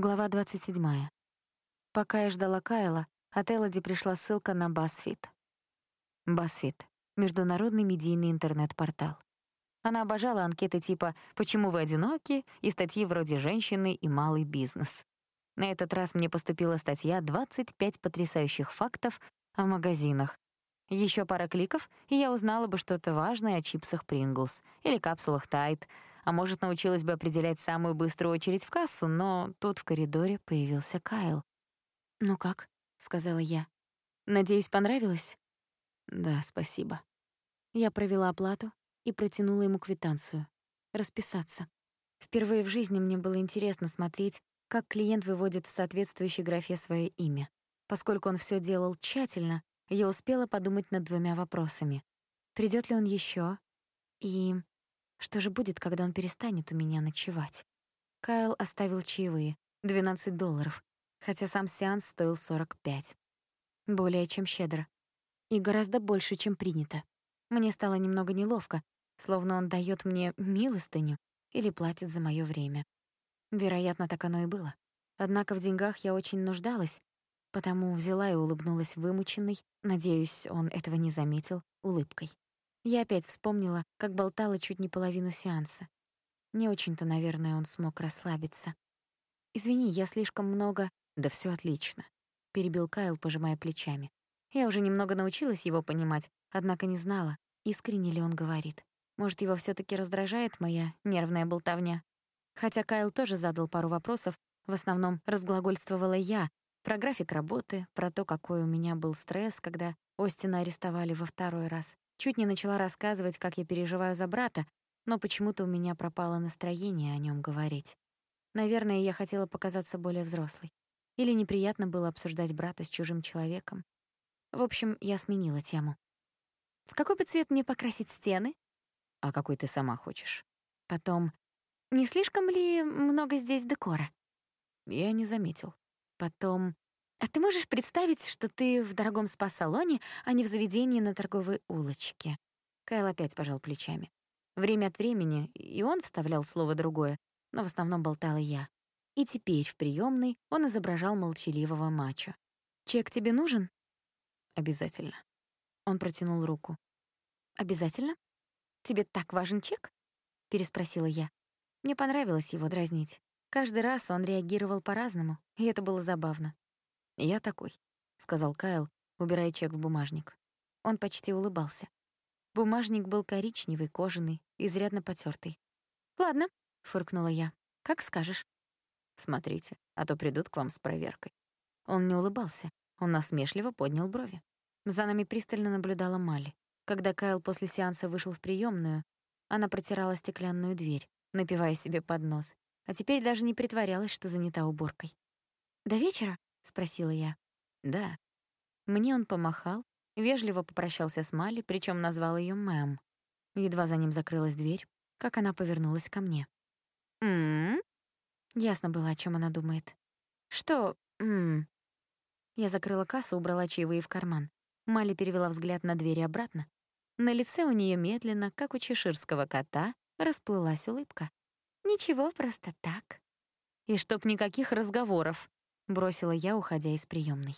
Глава 27. Пока я ждала Кайла, от Элоди пришла ссылка на BuzzFeed. BuzzFeed — международный медийный интернет-портал. Она обожала анкеты типа «Почему вы одиноки?» и статьи вроде «Женщины и малый бизнес». На этот раз мне поступила статья «25 потрясающих фактов о магазинах». Еще пара кликов, и я узнала бы что-то важное о чипсах Принглс или капсулах Tide — а может, научилась бы определять самую быструю очередь в кассу, но тут в коридоре появился Кайл. «Ну как?» — сказала я. «Надеюсь, понравилось?» «Да, спасибо». Я провела оплату и протянула ему квитанцию. Расписаться. Впервые в жизни мне было интересно смотреть, как клиент выводит в соответствующей графе свое имя. Поскольку он все делал тщательно, я успела подумать над двумя вопросами. Придет ли он еще? И что же будет, когда он перестанет у меня ночевать? Кайл оставил чаевые — 12 долларов, хотя сам сеанс стоил 45. Более чем щедро. И гораздо больше, чем принято. Мне стало немного неловко, словно он дает мне милостыню или платит за мое время. Вероятно, так оно и было. Однако в деньгах я очень нуждалась, потому взяла и улыбнулась вымученной, надеюсь, он этого не заметил, улыбкой. Я опять вспомнила, как болтала чуть не половину сеанса. Не очень-то, наверное, он смог расслабиться. «Извини, я слишком много...» «Да все отлично», — перебил Кайл, пожимая плечами. Я уже немного научилась его понимать, однако не знала, искренне ли он говорит. Может, его все таки раздражает моя нервная болтовня? Хотя Кайл тоже задал пару вопросов, в основном разглагольствовала я, про график работы, про то, какой у меня был стресс, когда Остина арестовали во второй раз. Чуть не начала рассказывать, как я переживаю за брата, но почему-то у меня пропало настроение о нем говорить. Наверное, я хотела показаться более взрослой. Или неприятно было обсуждать брата с чужим человеком. В общем, я сменила тему. «В какой бы цвет мне покрасить стены?» «А какой ты сама хочешь?» Потом, «Не слишком ли много здесь декора?» Я не заметил. Потом, а ты можешь представить, что ты в дорогом спа-салоне, а не в заведении на торговой улочке?» Кайл опять пожал плечами. Время от времени и он вставлял слово другое, но в основном болтала я. И теперь в приемной он изображал молчаливого мачо. «Чек тебе нужен?» «Обязательно». Он протянул руку. «Обязательно? Тебе так важен чек?» — переспросила я. Мне понравилось его дразнить. Каждый раз он реагировал по-разному, и это было забавно. «Я такой», — сказал Кайл, убирая чек в бумажник. Он почти улыбался. Бумажник был коричневый, кожаный, изрядно потертый. «Ладно», — фыркнула я. «Как скажешь». «Смотрите, а то придут к вам с проверкой». Он не улыбался, он насмешливо поднял брови. За нами пристально наблюдала Мали. Когда Кайл после сеанса вышел в приемную, она протирала стеклянную дверь, напивая себе под нос, а теперь даже не притворялась, что занята уборкой. «До вечера?» — спросила я. «Да». Мне он помахал, вежливо попрощался с Мали, причем назвал ее мэм. Едва за ним закрылась дверь, как она повернулась ко мне. «М-м-м?» Ясно было, о чем она думает. «Что? М-м?» Я закрыла кассу, убрала чаевые в карман. Мали перевела взгляд на дверь и обратно. На лице у нее медленно, как у чеширского кота, расплылась улыбка. «Ничего, просто так». «И чтоб никаких разговоров», — бросила я, уходя из приемной.